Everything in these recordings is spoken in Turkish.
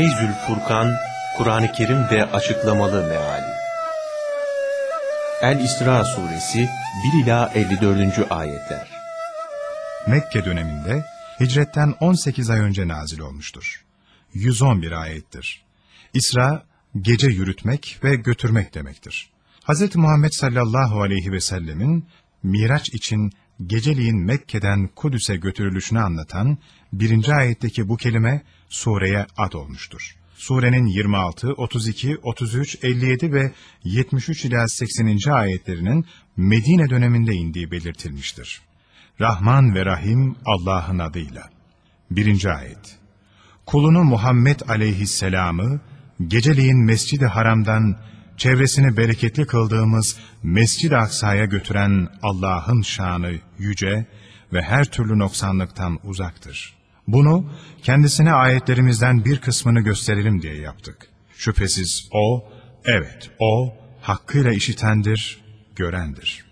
Feyzül Furkan, Kur'an-ı Kerim ve Açıklamalı Meali El-İsra Suresi 1 ila 54. ayetler. Mekke döneminde hicretten 18 ay önce nazil olmuştur. 111 ayettir. İsra gece yürütmek ve götürmek demektir. Hz. Muhammed sallallahu aleyhi ve sellemin Miraç için geceliğin Mekke'den Kudüs'e götürülüşünü anlatan birinci ayetteki bu kelime sureye ad olmuştur. Surenin 26, 32, 33, 57 ve 73 ila 80. ayetlerinin Medine döneminde indiği belirtilmiştir. Rahman ve Rahim Allah'ın adıyla. Birinci ayet. Kulunu Muhammed aleyhisselamı geceliğin Mescid-i Haram'dan çevresini bereketli kıldığımız Mescid-i Aksa'ya götüren Allah'ın şanı yüce ve her türlü noksanlıktan uzaktır. Bunu kendisine ayetlerimizden bir kısmını gösterelim diye yaptık. Şüphesiz O, evet O, hakkıyla işitendir, görendir.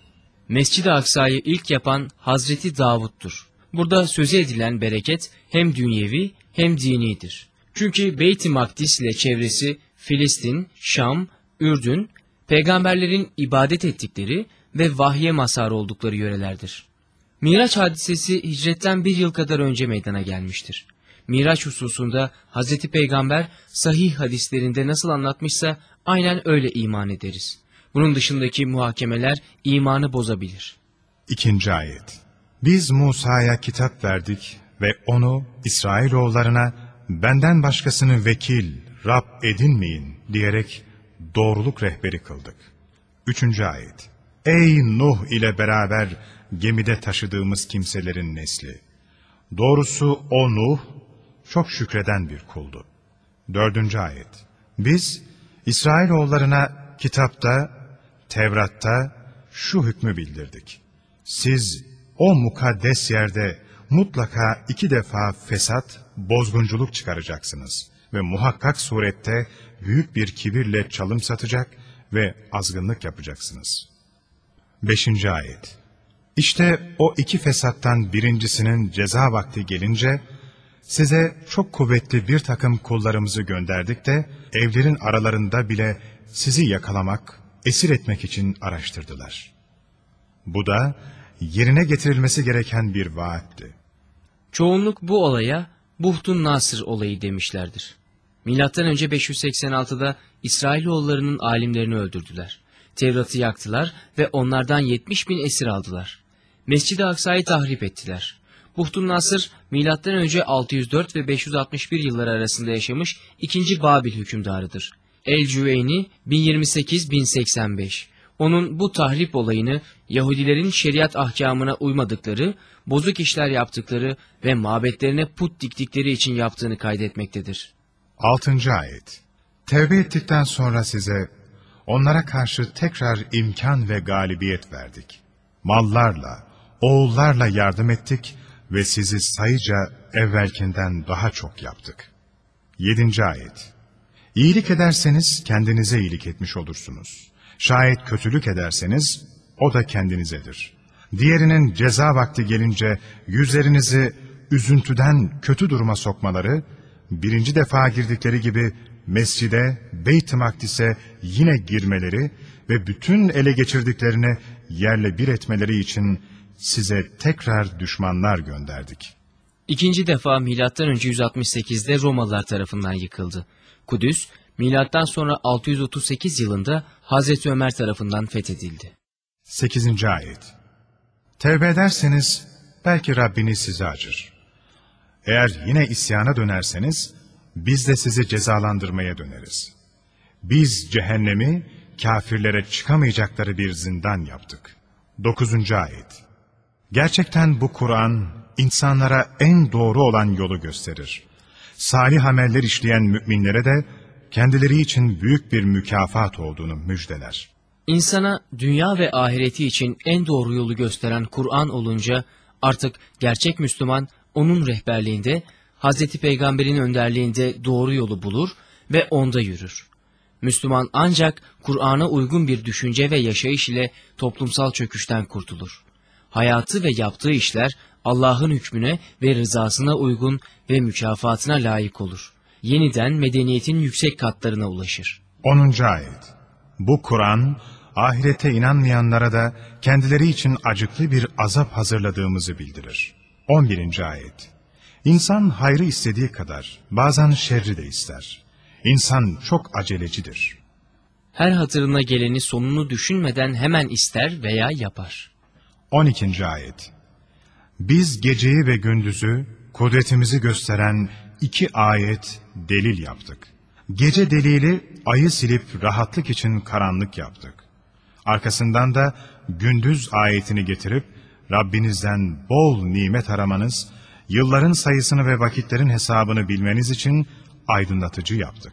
Mescid-i Aksa'yı ilk yapan Hazreti Davud'dur. Burada sözü edilen bereket hem dünyevi hem dinidir. Çünkü Beyt-i Makdis ile çevresi Filistin, Şam, Ürdün, peygamberlerin ibadet ettikleri ve vahye mazhar oldukları yörelerdir. Miraç hadisesi hicretten bir yıl kadar önce meydana gelmiştir. Miraç hususunda Hz. Peygamber sahih hadislerinde nasıl anlatmışsa aynen öyle iman ederiz. Bunun dışındaki muhakemeler imanı bozabilir. İkinci ayet. Biz Musa'ya kitap verdik ve onu İsrailoğullarına benden başkasını vekil, Rab edinmeyin diyerek doğruluk rehberi kıldık. Üçüncü ayet. Ey Nuh ile beraber gemide taşıdığımız kimselerin nesli. Doğrusu o Nuh çok şükreden bir kuldu. Dördüncü ayet. Biz İsrailoğullarına kitapta, Tevrat'ta şu hükmü bildirdik. Siz o mukaddes yerde mutlaka iki defa fesat, bozgunculuk çıkaracaksınız ve muhakkak surette büyük bir kibirle çalım satacak ve azgınlık yapacaksınız. Beşinci ayet İşte o iki fesattan birincisinin ceza vakti gelince, size çok kuvvetli bir takım kullarımızı gönderdik de, evlerin aralarında bile sizi yakalamak, esir etmek için araştırdılar. Bu da yerine getirilmesi gereken bir vaatti. Çoğunluk bu olaya Buhtun Nasır olayı demişlerdir. Milattan önce 586'da İsrailoğullarının alimlerini öldürdüler. Tevrat'ı yaktılar ve onlardan 70 bin esir aldılar. Mescid-i Aksa'yı tahrip ettiler. Buhtun Nasır, önce 604 ve 561 yılları arasında yaşamış ikinci Babil hükümdarıdır. El-Cüveyni 1028-1085. Onun bu tahrip olayını Yahudilerin şeriat ahkamına uymadıkları, bozuk işler yaptıkları ve mabetlerine put diktikleri için yaptığını kaydetmektedir. Altıncı ayet. Tevbe ettikten sonra size onlara karşı tekrar imkan ve galibiyet verdik. Mallarla, oğullarla yardım ettik ve sizi sayıca evvelkinden daha çok yaptık. Yedinci ayet. İyilik ederseniz kendinize iyilik etmiş olursunuz. Şayet kötülük ederseniz o da kendinizedir. Diğerinin ceza vakti gelince yüzlerinizi üzüntüden kötü duruma sokmaları, birinci defa girdikleri gibi mescide, Beyt-i Makdis'e yine girmeleri ve bütün ele geçirdiklerini yerle bir etmeleri için size tekrar düşmanlar gönderdik. İkinci defa önce 168'de Romalılar tarafından yıkıldı. Kudüs, milattan sonra 638 yılında Hazreti Ömer tarafından fethedildi. 8. ayet. Tevbe ederseniz belki Rabbiniz sizi acır. Eğer yine isyana dönerseniz biz de sizi cezalandırmaya döneriz. Biz cehennemi kafirlere çıkamayacakları bir zindan yaptık. 9. ayet. Gerçekten bu Kur'an insanlara en doğru olan yolu gösterir. Salih ameller işleyen müminlere de kendileri için büyük bir mükafat olduğunu müjdeler. İnsana dünya ve ahireti için en doğru yolu gösteren Kur'an olunca artık gerçek Müslüman onun rehberliğinde, Hazreti Peygamber'in önderliğinde doğru yolu bulur ve onda yürür. Müslüman ancak Kur'an'a uygun bir düşünce ve yaşayış ile toplumsal çöküşten kurtulur. Hayatı ve yaptığı işler Allah'ın hükmüne ve rızasına uygun ve mükafatına layık olur. yeniden medeniyetin yüksek katlarına ulaşır. 10. Ayet Bu Kur'an, ahirete inanmayanlara da kendileri için acıklı bir azap hazırladığımızı bildirir. 11. Ayet İnsan hayrı istediği kadar, bazen şerri de ister. İnsan çok acelecidir. Her hatırına geleni sonunu düşünmeden hemen ister veya yapar. 12. Ayet Biz geceyi ve gündüzü kudretimizi gösteren iki ayet delil yaptık. Gece delili ayı silip rahatlık için karanlık yaptık. Arkasından da gündüz ayetini getirip Rabbinizden bol nimet aramanız, yılların sayısını ve vakitlerin hesabını bilmeniz için aydınlatıcı yaptık.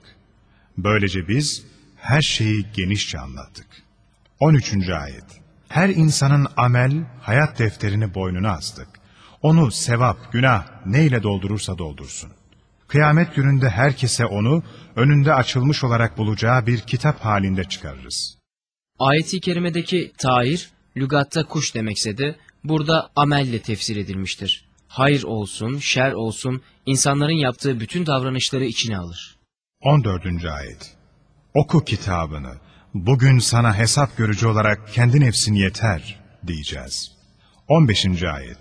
Böylece biz her şeyi genişçe anlattık. 13. Ayet Her insanın amel, hayat defterini boynuna astık. Onu sevap, günah neyle doldurursa doldursun. Kıyamet gününde herkese onu önünde açılmış olarak bulacağı bir kitap halinde çıkarırız. Ayet-i kerimedeki tair, lügatta kuş demekse de burada amelle tefsir edilmiştir. Hayır olsun, şer olsun, insanların yaptığı bütün davranışları içine alır. 14. Ayet Oku kitabını, bugün sana hesap görücü olarak kendi nefsin yeter diyeceğiz. 15. Ayet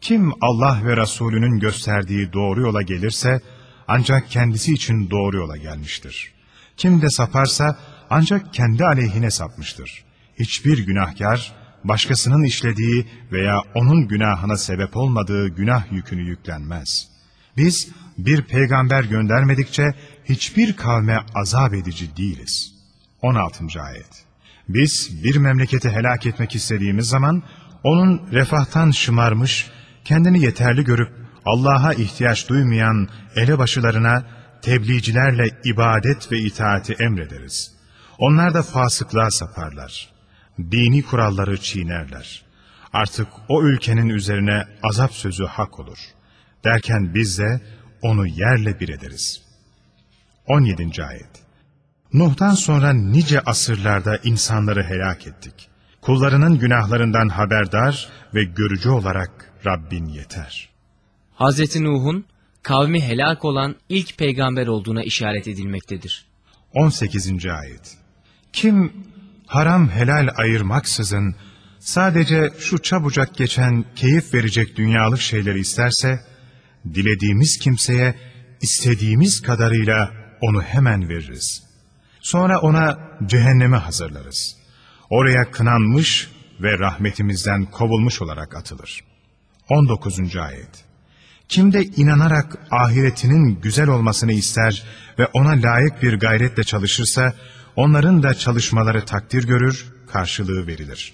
Kim Allah ve Resulünün gösterdiği doğru yola gelirse, ancak kendisi için doğru yola gelmiştir. Kim de saparsa, ancak kendi aleyhine sapmıştır. Hiçbir günahkar, başkasının işlediği veya onun günahına sebep olmadığı günah yükünü yüklenmez. Biz bir peygamber göndermedikçe hiçbir kavme azap edici değiliz. 16. Ayet Biz bir memleketi helak etmek istediğimiz zaman onun refahtan şımarmış, kendini yeterli görüp Allah'a ihtiyaç duymayan elebaşılarına tebliğcilerle ibadet ve itaati emrederiz. Onlar da fasıklığa saparlar. Dini kuralları çiğnerler. Artık o ülkenin üzerine azap sözü hak olur. Derken biz de onu yerle bir ederiz. 17. Ayet Nuh'tan sonra nice asırlarda insanları helak ettik. Kullarının günahlarından haberdar ve görücü olarak Rabbin yeter. Hazreti Nuh'un kavmi helak olan ilk peygamber olduğuna işaret edilmektedir. 18. Ayet Kim haram helal ayırmaksızın sadece şu çabucak geçen keyif verecek dünyalık şeyleri isterse, dilediğimiz kimseye istediğimiz kadarıyla onu hemen veririz. Sonra ona cehenneme hazırlarız. Oraya kınanmış ve rahmetimizden kovulmuş olarak atılır. 19. Ayet Kim de inanarak ahiretinin güzel olmasını ister ve ona layık bir gayretle çalışırsa, onların da çalışmaları takdir görür, karşılığı verilir.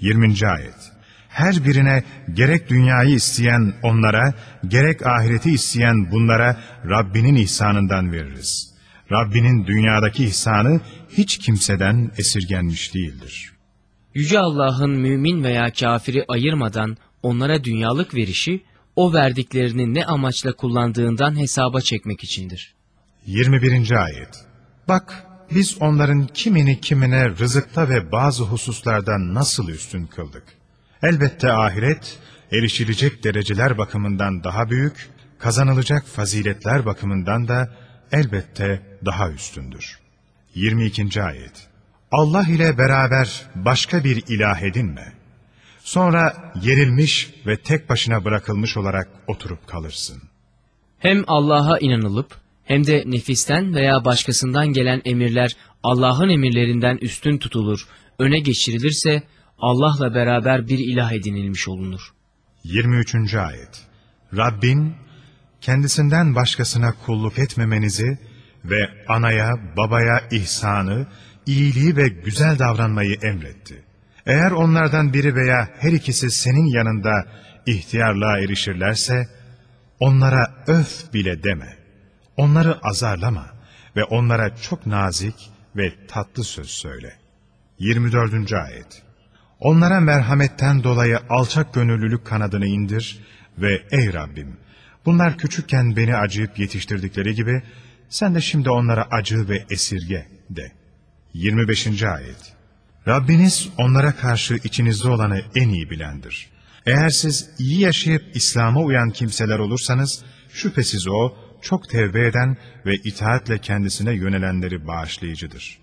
20. Ayet Her birine gerek dünyayı isteyen onlara, gerek ahireti isteyen bunlara Rabbinin ihsanından veririz. Rabbinin dünyadaki ihsanı hiç kimseden esirgenmiş değildir. Yüce Allah'ın mümin veya kafiri ayırmadan onlara dünyalık verişi, o verdiklerini ne amaçla kullandığından hesaba çekmek içindir. 21. Ayet Bak biz onların kimini kimine rızıkta ve bazı hususlarda nasıl üstün kıldık. Elbette ahiret, erişilecek dereceler bakımından daha büyük, kazanılacak faziletler bakımından da elbette daha üstündür. 22. Ayet Allah ile beraber başka bir ilah edinme. Sonra yerilmiş ve tek başına bırakılmış olarak oturup kalırsın. Hem Allah'a inanılıp hem de nefisten veya başkasından gelen emirler Allah'ın emirlerinden üstün tutulur, öne geçirilirse Allah'la beraber bir ilah edinilmiş olunur. 23. Ayet Rabbin kendisinden başkasına kulluk etmemenizi ve anaya, babaya ihsanı, iyiliği ve güzel davranmayı emretti. Eğer onlardan biri veya her ikisi senin yanında ihtiyarlığa erişirlerse, onlara öf bile deme. Onları azarlama ve onlara çok nazik ve tatlı söz söyle. 24. Ayet Onlara merhametten dolayı alçak gönüllülük kanadını indir ve ey Rabbim, bunlar küçükken beni acıyıp yetiştirdikleri gibi, sen de şimdi onlara acı ve esirge de. 25. Ayet Rabbiniz onlara karşı içinizde olanı en iyi bilendir. Eğer siz iyi yaşayıp İslam'a uyan kimseler olursanız, şüphesiz O, çok tevbe eden ve itaatle kendisine yönelenleri bağışlayıcıdır.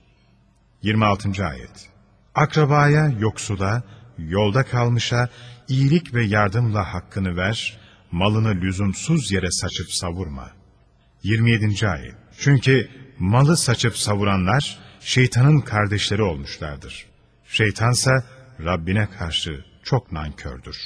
26. Ayet Akrabaya, yoksula, yolda kalmışa iyilik ve yardımla hakkını ver, malını lüzumsuz yere saçıp savurma. 27. Ayet Çünkü malı saçıp savuranlar şeytanın kardeşleri olmuşlardır. Şeytansa Rabbine karşı çok nankördür.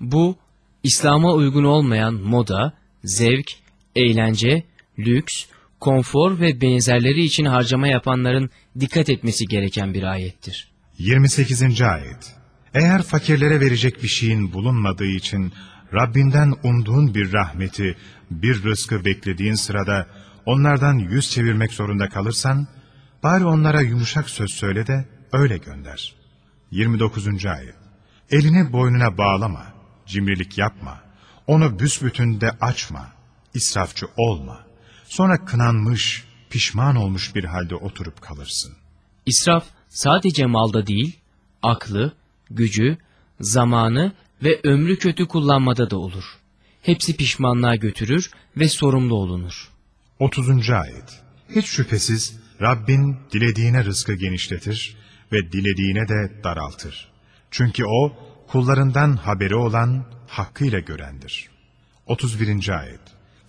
Bu, İslam'a uygun olmayan moda, zevk, eğlence, lüks, konfor ve benzerleri için harcama yapanların dikkat etmesi gereken bir ayettir. 28. Ayet Eğer fakirlere verecek bir şeyin bulunmadığı için Rabbinden umduğun bir rahmeti, bir rızkı beklediğin sırada onlardan yüz çevirmek zorunda kalırsan, bari onlara yumuşak söz söyle de öyle gönder. 29. Ayet Elini boynuna bağlama, cimrilik yapma, onu büsbütün de açma, israfçı olma. Sonra kınanmış, pişman olmuş bir halde oturup kalırsın. İsraf sadece malda değil, aklı, gücü, zamanı ve ömrü kötü kullanmada da olur. Hepsi pişmanlığa götürür ve sorumlu olunur. 30. Ayet Hiç şüphesiz Rabbin dilediğine rızkı genişletir ve dilediğine de daraltır. Çünkü O kullarından haberi olan, hakkıyla görendir. 31. Ayet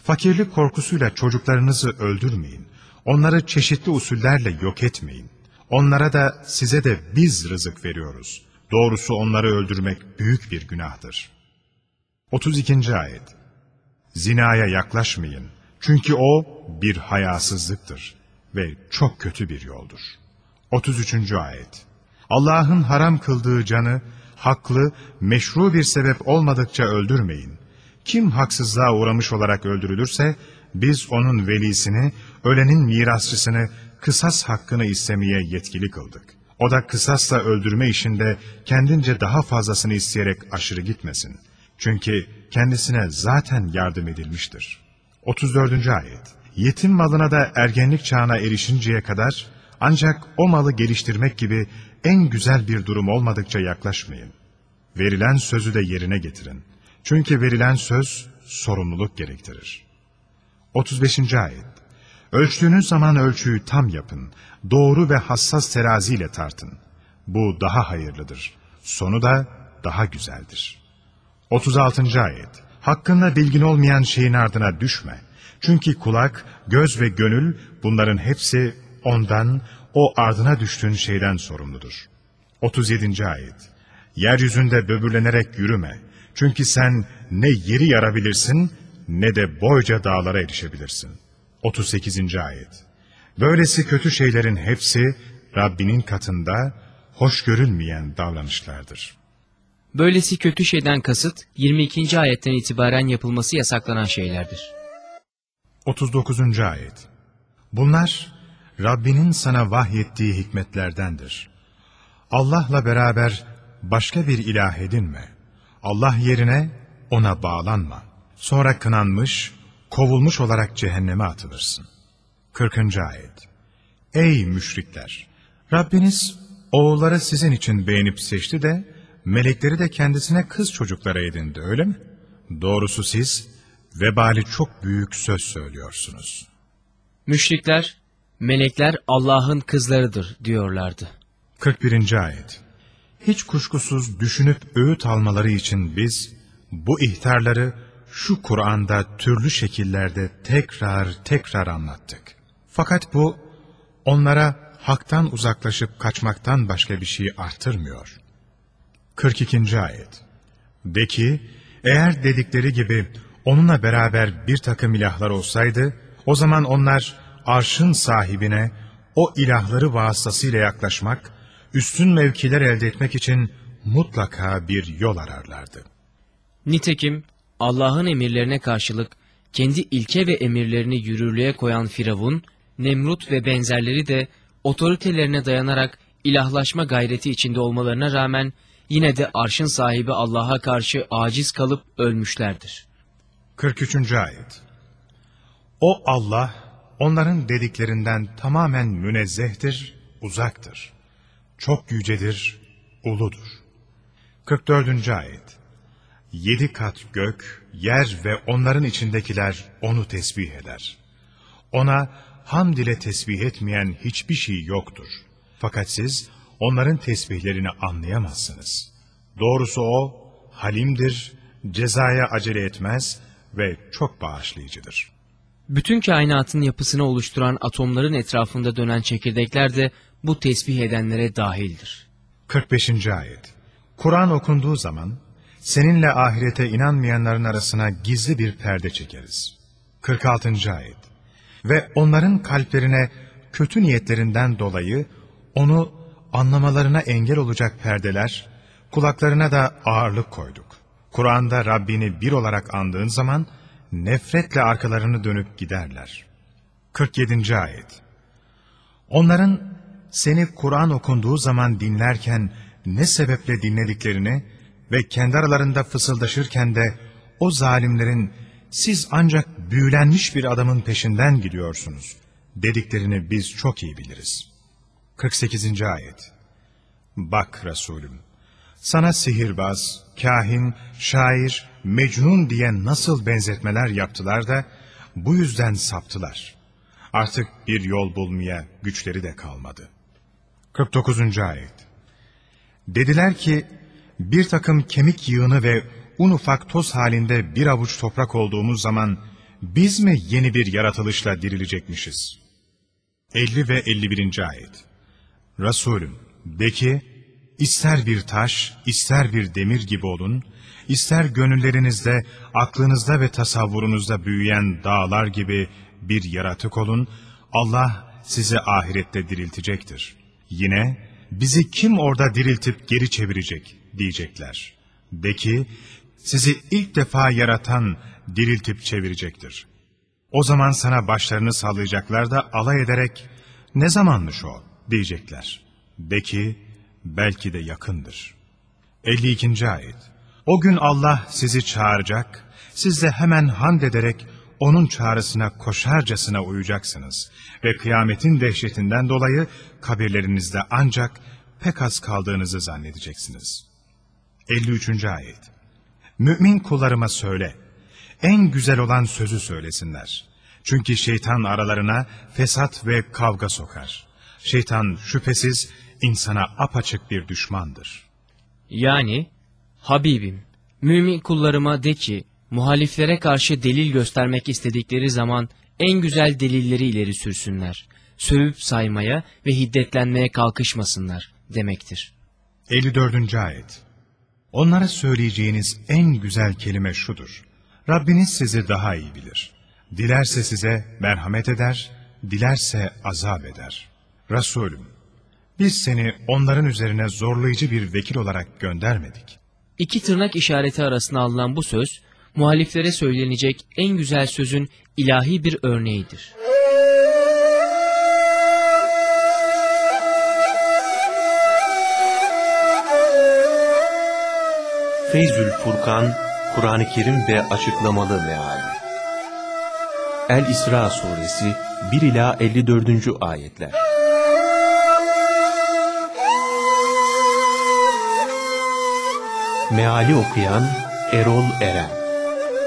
Fakirlik korkusuyla çocuklarınızı öldürmeyin. Onları çeşitli usullerle yok etmeyin. Onlara da size de biz rızık veriyoruz. Doğrusu onları öldürmek büyük bir günahtır. 32. Ayet Zinaya yaklaşmayın. Çünkü o bir hayasızlıktır ve çok kötü bir yoldur. 33. Ayet Allah'ın haram kıldığı canı haklı, meşru bir sebep olmadıkça öldürmeyin. Kim haksızlığa uğramış olarak öldürülürse, biz onun velisini, ölenin mirasçısını, kısas hakkını istemeye yetkili kıldık. O da kısasla öldürme işinde kendince daha fazlasını isteyerek aşırı gitmesin. Çünkü kendisine zaten yardım edilmiştir. 34. Ayet Yetim malına da ergenlik çağına erişinceye kadar ancak o malı geliştirmek gibi en güzel bir durum olmadıkça yaklaşmayın. Verilen sözü de yerine getirin. Çünkü verilen söz sorumluluk gerektirir. 35. Ayet Ölçtüğünüz zaman ölçüyü tam yapın. Doğru ve hassas teraziyle tartın. Bu daha hayırlıdır. Sonu da daha güzeldir. 36. Ayet Hakkında bilgin olmayan şeyin ardına düşme. Çünkü kulak, göz ve gönül bunların hepsi ondan, o ardına düştüğün şeyden sorumludur. 37. Ayet Yeryüzünde böbürlenerek yürüme. Çünkü sen ne yeri yarabilirsin ne de boyca dağlara erişebilirsin. 38. Ayet Böylesi kötü şeylerin hepsi Rabbinin katında hoş görülmeyen davranışlardır. Böylesi kötü şeyden kasıt 22. ayetten itibaren yapılması yasaklanan şeylerdir. 39. Ayet Bunlar Rabbinin sana vahyettiği hikmetlerdendir. Allah'la beraber başka bir ilah edinme. Allah yerine ona bağlanma. Sonra kınanmış, kovulmuş olarak cehenneme atılırsın. 40. Ayet Ey müşrikler! Rabbiniz oğulları sizin için beğenip seçti de, melekleri de kendisine kız çocuklara edindi öyle mi? Doğrusu siz, vebali çok büyük söz söylüyorsunuz. Müşrikler, melekler Allah'ın kızlarıdır diyorlardı. 41. Ayet Hiç kuşkusuz düşünüp öğüt almaları için biz, bu ihtarları şu Kur'an'da türlü şekillerde tekrar tekrar anlattık. Fakat bu, onlara haktan uzaklaşıp kaçmaktan başka bir şey artırmıyor. 42. Ayet De ki, eğer dedikleri gibi onunla beraber bir takım ilahlar olsaydı, o zaman onlar arşın sahibine o ilahları vasıtasıyla yaklaşmak, üstün mevkiler elde etmek için mutlaka bir yol ararlardı. Nitekim Allah'ın emirlerine karşılık kendi ilke ve emirlerini yürürlüğe koyan Firavun, Nemrut ve benzerleri de otoritelerine dayanarak ilahlaşma gayreti içinde olmalarına rağmen yine de arşın sahibi Allah'a karşı aciz kalıp ölmüşlerdir. 43. Ayet O Allah, onların dediklerinden tamamen münezzehtir, uzaktır. Çok yücedir, uludur. 44. Ayet Yedi kat gök, yer ve onların içindekiler onu tesbih eder. Ona hamd ile tesbih etmeyen hiçbir şey yoktur. Fakat siz onların tesbihlerini anlayamazsınız. Doğrusu o, halimdir, cezaya acele etmez ve çok bağışlayıcıdır. Bütün kainatın yapısını oluşturan atomların etrafında dönen çekirdekler de bu tesbih edenlere dahildir. 45. Ayet Kur'an okunduğu zaman, seninle ahirete inanmayanların arasına gizli bir perde çekeriz. 46. Ayet Ve onların kalplerine kötü niyetlerinden dolayı onu anlamalarına engel olacak perdeler, kulaklarına da ağırlık koyduk. Kur'an'da Rabbini bir olarak andığın zaman, nefretle arkalarını dönüp giderler. 47. Ayet Onların seni Kur'an okunduğu zaman dinlerken ne sebeple dinlediklerini ve kendi aralarında fısıldaşırken de o zalimlerin siz ancak büyülenmiş bir adamın peşinden gidiyorsunuz dediklerini biz çok iyi biliriz. 48. Ayet Bak Resulüm, sana sihirbaz, kahin, şair, mecnun diye nasıl benzetmeler yaptılar da bu yüzden saptılar. Artık bir yol bulmaya güçleri de kalmadı. 49. Ayet Dediler ki, bir takım kemik yığını ve un ufak toz halinde bir avuç toprak olduğumuz zaman, biz mi yeni bir yaratılışla dirilecekmişiz? 50 ve 51. Ayet Resulüm, de ki, ister bir taş, ister bir demir gibi olun, ister gönüllerinizde, aklınızda ve tasavvurunuzda büyüyen dağlar gibi bir yaratık olun, Allah sizi ahirette diriltecektir. Yine, bizi kim orada diriltip geri çevirecek diyecekler. De ki, sizi ilk defa yaratan diriltip çevirecektir. O zaman sana başlarını sallayacaklar da alay ederek, ne zamanmış o diyecekler. De ki, belki de yakındır. 52. Ayet O gün Allah sizi çağıracak, siz de hemen hamd ederek onun çağrısına koşarcasına uyacaksınız ve kıyametin dehşetinden dolayı kabirlerinizde ancak pek az kaldığınızı zannedeceksiniz. 53. Ayet Mümin kullarıma söyle, en güzel olan sözü söylesinler. Çünkü şeytan aralarına fesat ve kavga sokar. Şeytan şüphesiz insana apaçık bir düşmandır. Yani, Habibim, mümin kullarıma de ki, muhaliflere karşı delil göstermek istedikleri zaman en güzel delilleri ileri sürsünler. Sövüp saymaya ve hiddetlenmeye kalkışmasınlar demektir. 54. Ayet Onlara söyleyeceğiniz en güzel kelime şudur. Rabbiniz sizi daha iyi bilir. Dilerse size merhamet eder, dilerse azap eder. Resulüm, biz seni onların üzerine zorlayıcı bir vekil olarak göndermedik. İki tırnak işareti arasına alınan bu söz, muhaliflere söylenecek en güzel sözün ilahi bir örneğidir. Feyzül Furkan, Kur'an-ı Kerim ve açıklamalı meali. El-İsra suresi 1 ila 54. ayetler. Meali okuyan Erol Eren.